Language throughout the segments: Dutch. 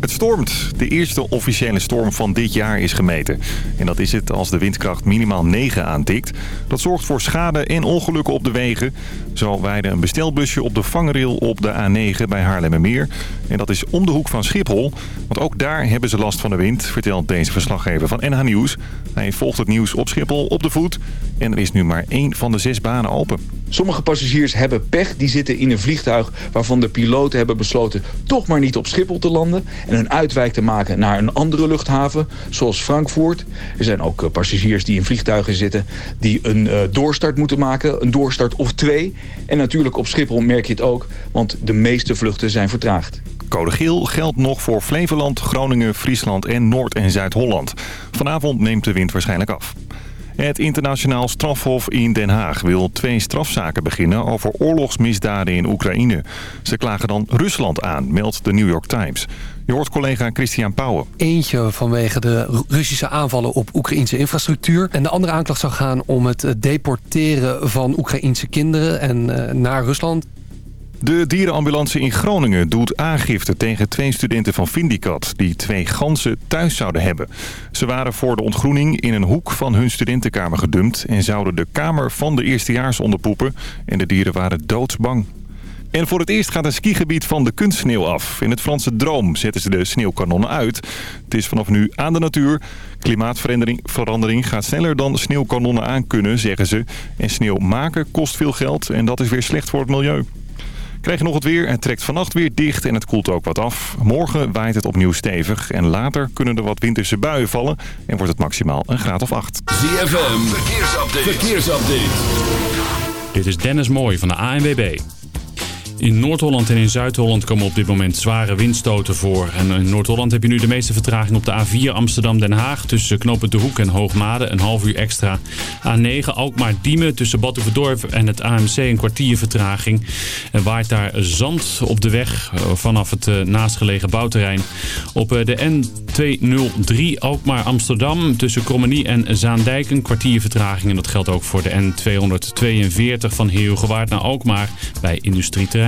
Het stormt. De eerste officiële storm van dit jaar is gemeten. En dat is het als de windkracht minimaal 9 aantikt. Dat zorgt voor schade en ongelukken op de wegen. Zo wijde een bestelbusje op de vangrail op de A9 bij Haarlemmermeer. En dat is om de hoek van Schiphol. Want ook daar hebben ze last van de wind, vertelt deze verslaggever van NH Nieuws. Hij volgt het nieuws op Schiphol op de voet. En er is nu maar één van de zes banen open. Sommige passagiers hebben pech. Die zitten in een vliegtuig waarvan de piloten hebben besloten toch maar niet op Schiphol te landen. En een uitwijk te maken naar een andere luchthaven, zoals Frankfurt. Er zijn ook eh, passagiers die in vliegtuigen zitten die een uh, doorstart moeten maken. Een doorstart of twee. En natuurlijk op Schiphol merk je het ook, want de meeste vluchten zijn vertraagd. Code geel geldt nog voor Flevoland, Groningen, Friesland en Noord- en Zuid-Holland. Vanavond neemt de wind waarschijnlijk af. Het internationaal strafhof in Den Haag wil twee strafzaken beginnen over oorlogsmisdaden in Oekraïne. Ze klagen dan Rusland aan, meldt de New York Times. Je hoort collega Christian Pauwen. Eentje vanwege de Russische aanvallen op Oekraïnse infrastructuur. En de andere aanklacht zou gaan om het deporteren van Oekraïnse kinderen en, uh, naar Rusland. De dierenambulance in Groningen doet aangifte tegen twee studenten van Vindicat... die twee ganzen thuis zouden hebben. Ze waren voor de ontgroening in een hoek van hun studentenkamer gedumpt... en zouden de kamer van de eerstejaars onderpoepen. En de dieren waren doodsbang. En voor het eerst gaat een skigebied van de kunstsneeuw af. In het Franse Droom zetten ze de sneeuwkanonnen uit. Het is vanaf nu aan de natuur. Klimaatverandering verandering gaat sneller dan sneeuwkanonnen aan kunnen, zeggen ze. En sneeuw maken kost veel geld en dat is weer slecht voor het milieu. Krijg je nog het weer. Het trekt vannacht weer dicht en het koelt ook wat af. Morgen waait het opnieuw stevig. En later kunnen er wat winterse buien vallen. En wordt het maximaal een graad of 8. ZFM, verkeersupdate. verkeersupdate. Dit is Dennis Mooij van de ANWB. In Noord-Holland en in Zuid-Holland komen op dit moment zware windstoten voor. En in Noord-Holland heb je nu de meeste vertraging op de A4 Amsterdam-Den Haag... tussen Knopen de Hoek en Hoogmade, een half uur extra. A9 Alkmaar-Diemen tussen Badhoevedorp en het AMC een kwartier vertraging. En waait daar zand op de weg eh, vanaf het eh, naastgelegen bouwterrein. Op eh, de N203 Alkmaar-Amsterdam tussen Krommenie en Zaandijk een kwartier vertraging. En dat geldt ook voor de N242 van Heerhugowaard naar Alkmaar bij industrieterrein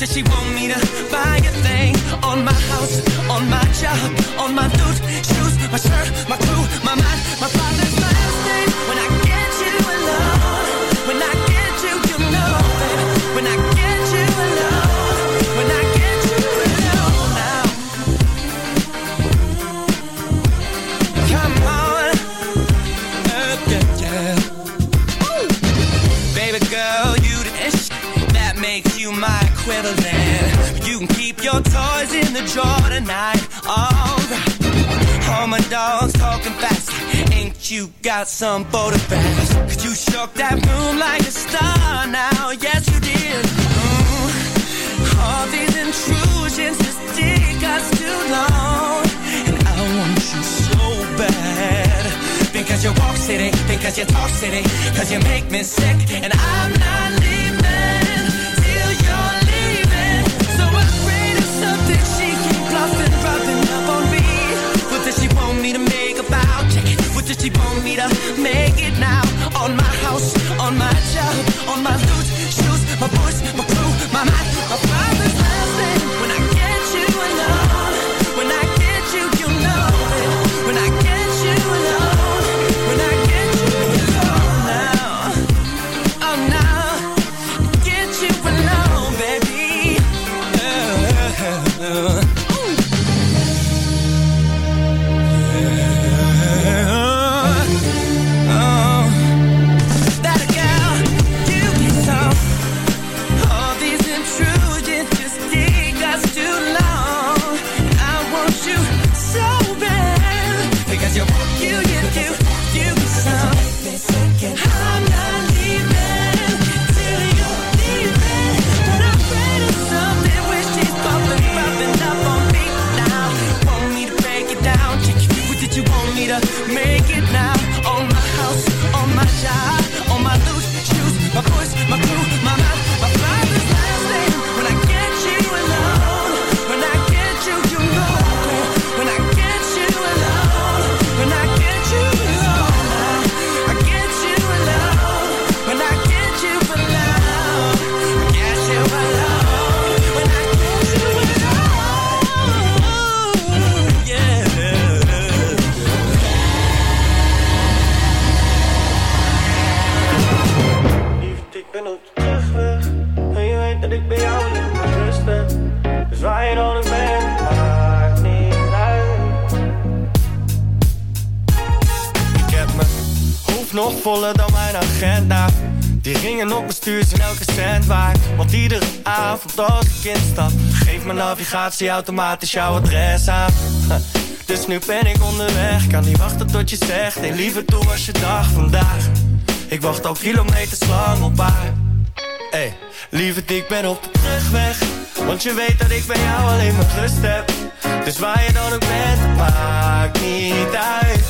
Does she want me to buy a thing? On my house, on my job, on my dude, shoes, my shirt, my crew, my mind, my the drawer tonight. Alright. All my dogs talking fast. Ain't you got some border bags? Cause you shook that room like a star now. Yes, you did. Mm. All these intrusions just take us too long. And I want you so bad. Because you walk city, because you talk city, because you make me sick, and I'm not leaving me to make about it? What does she want me to make it now? On my house, on my job, on my loot, shoes, my voice, my crew, my mind, my father's Mijn navigatie automatisch jouw adres aan. Dus nu ben ik onderweg. Kan niet wachten tot je zegt Hey lieve, toe was je dag vandaag. Ik wacht al kilometers lang op haar. Hey, lieverd, ik ben op de terugweg. Want je weet dat ik bij jou alleen maar rust heb. Dus waar je dan ook bent, maakt niet uit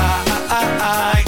I, I, I,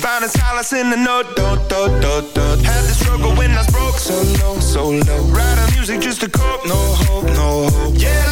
Found a solace in the note, do, do, do, do. Had the struggle when I was broke, so low, so low. Writing music just to cope, no hope, no hope. Yeah.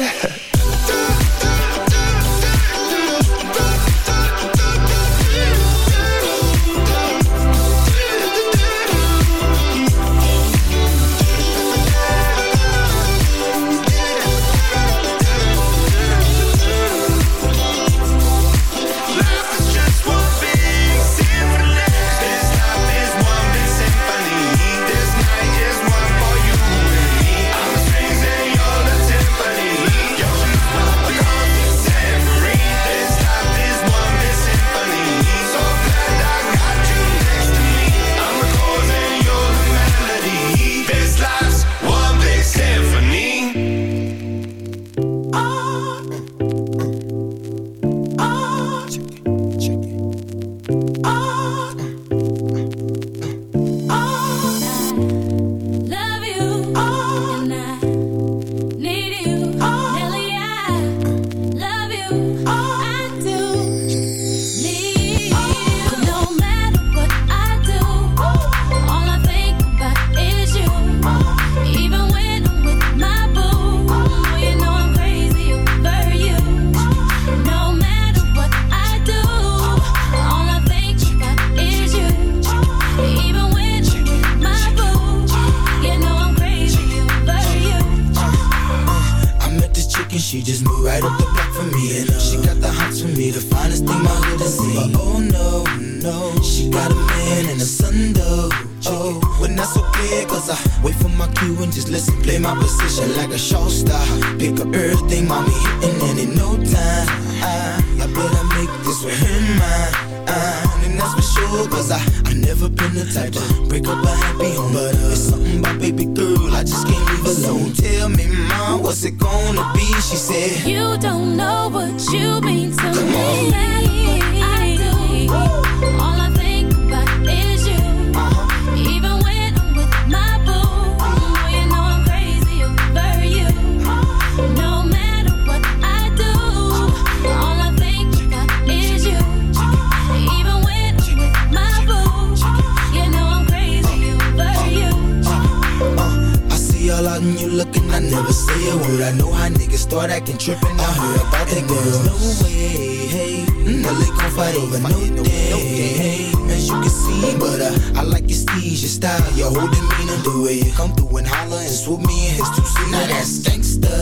ass gangsta.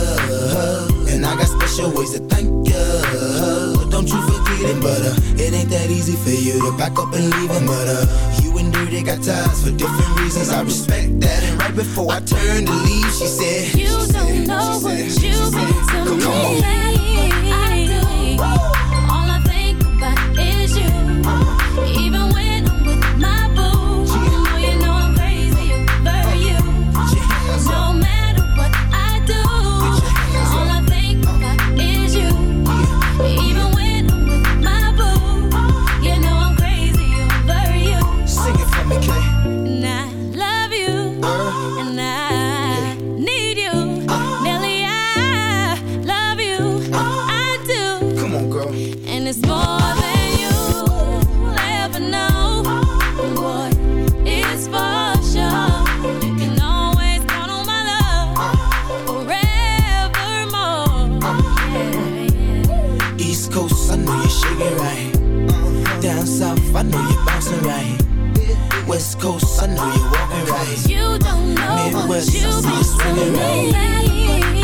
And I got special ways to thank ya, but Don't you forget it, but uh, it ain't that easy for you to back up and leave him. But uh, you and Dirty got ties for different reasons. I respect that. And right before I turned to leave, she said, You she don't said, know what said, you mean to me. Come on. I do. All I think about is you. Even when Swinging, swimming in.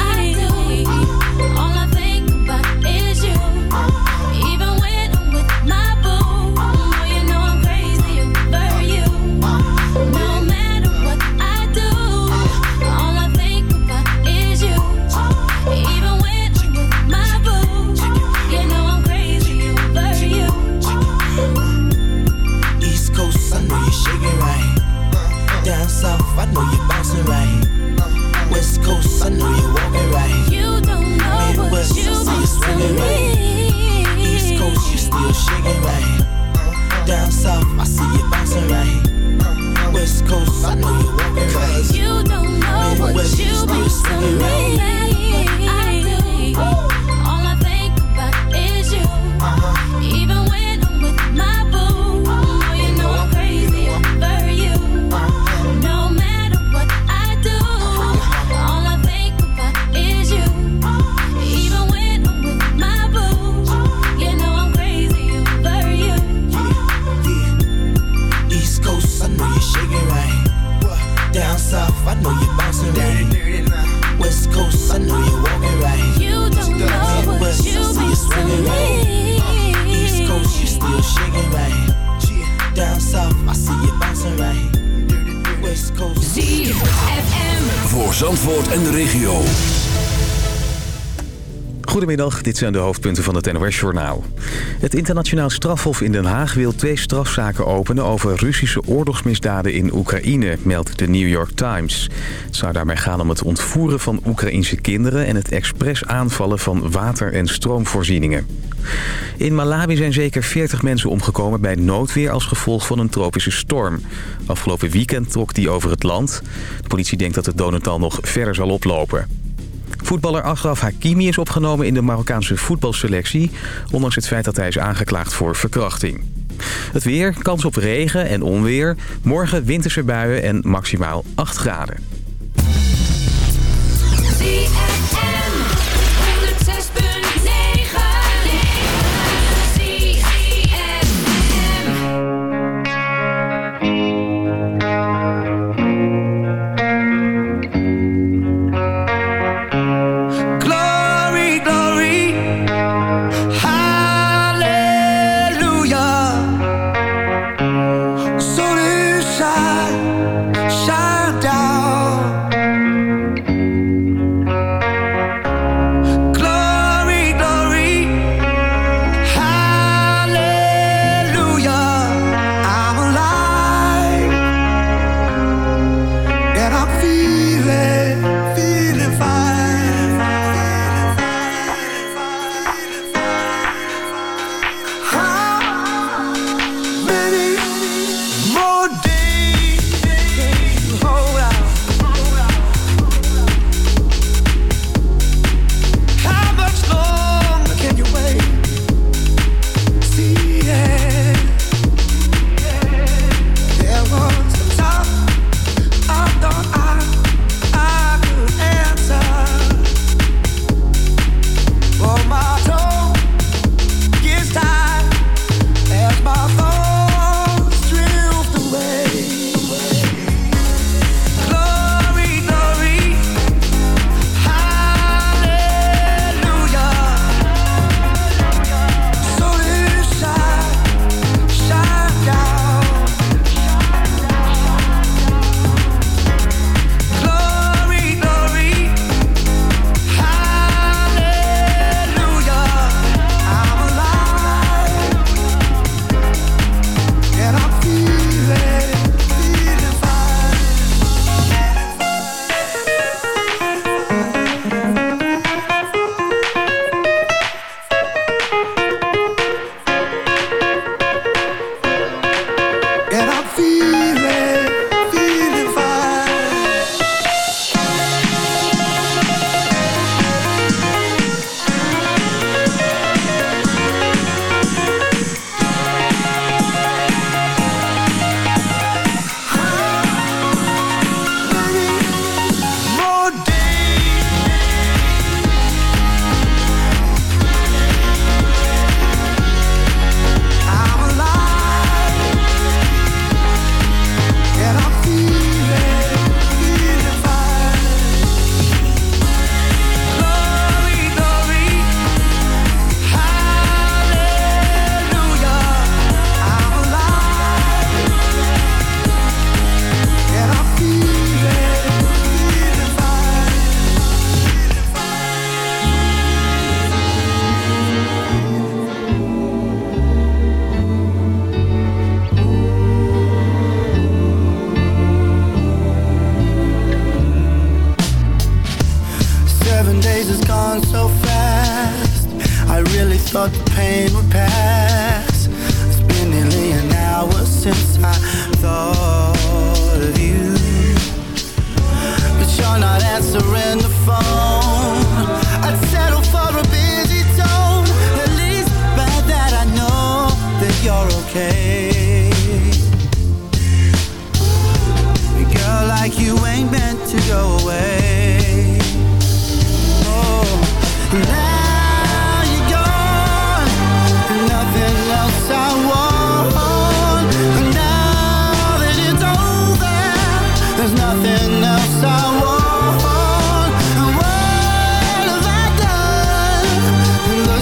Dit zijn de hoofdpunten van het NOS-journaal. Het internationaal strafhof in Den Haag wil twee strafzaken openen... over Russische oorlogsmisdaden in Oekraïne, meldt de New York Times. Het zou daarmee gaan om het ontvoeren van Oekraïnse kinderen... en het expres aanvallen van water- en stroomvoorzieningen. In Malawi zijn zeker 40 mensen omgekomen bij noodweer als gevolg van een tropische storm. Afgelopen weekend trok die over het land. De politie denkt dat het dodental nog verder zal oplopen. Voetballer Achraf Hakimi is opgenomen in de Marokkaanse voetbalselectie... ondanks het feit dat hij is aangeklaagd voor verkrachting. Het weer, kans op regen en onweer. Morgen winterse buien en maximaal 8 graden.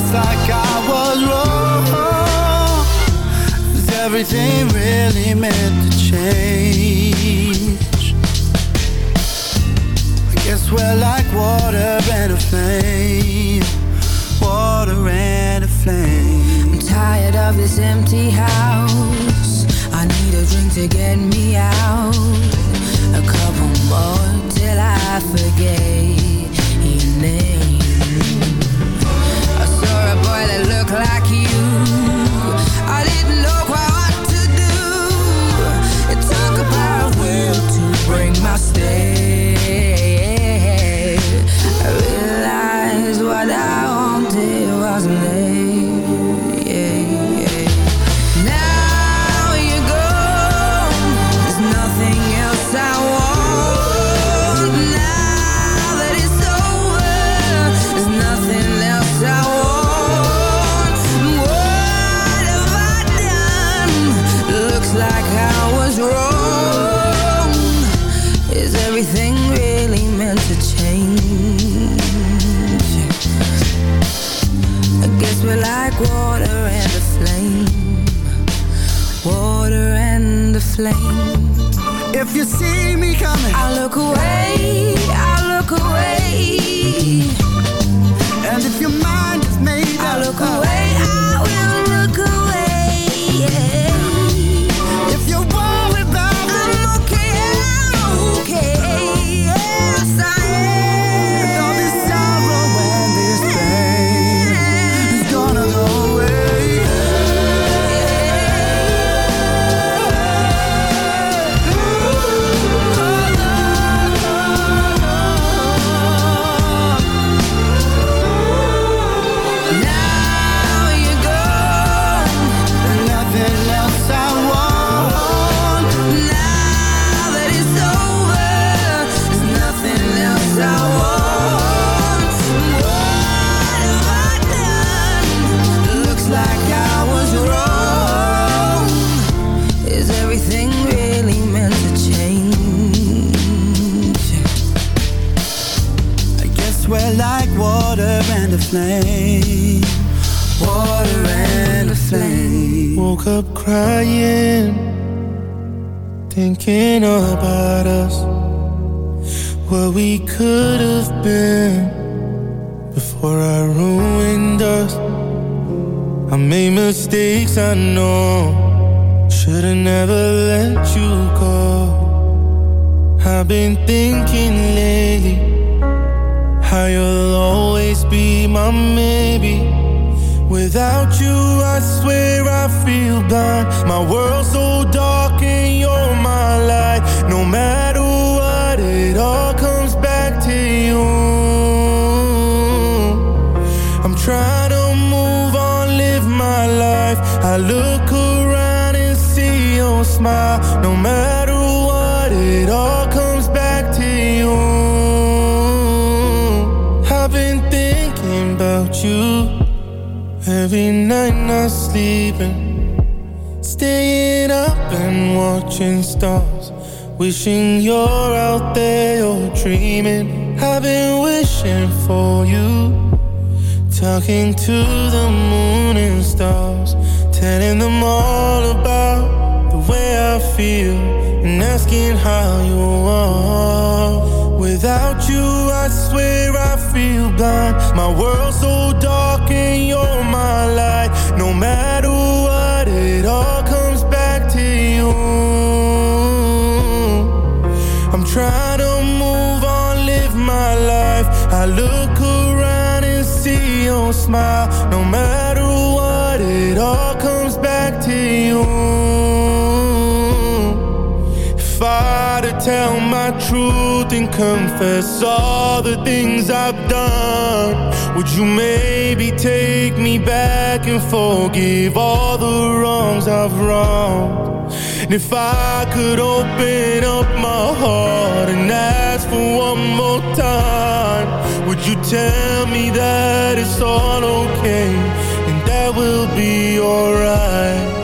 it's like I was. Wrong Is everything really meant to change? I guess we're like water and a flame. Water and a flame. I'm tired of this empty house. I need a drink to get me out. A couple more till I forget. Your name like you. flame. If you see me coming I look away, I look away. And if your mind is made I look away. for you. Talking to the moon and stars, telling them all about the way I feel and asking how you are. Without you, I swear I feel blind. My world's so dark and you're my light. No matter what, it all comes back to you. I'm trying to move on, live my life. I look smile No matter what, it all comes back to you If I to tell my truth and confess all the things I've done Would you maybe take me back and forgive all the wrongs I've wronged? And if I could open up my heart and ask for one more time you tell me that it's all okay and that we'll be alright.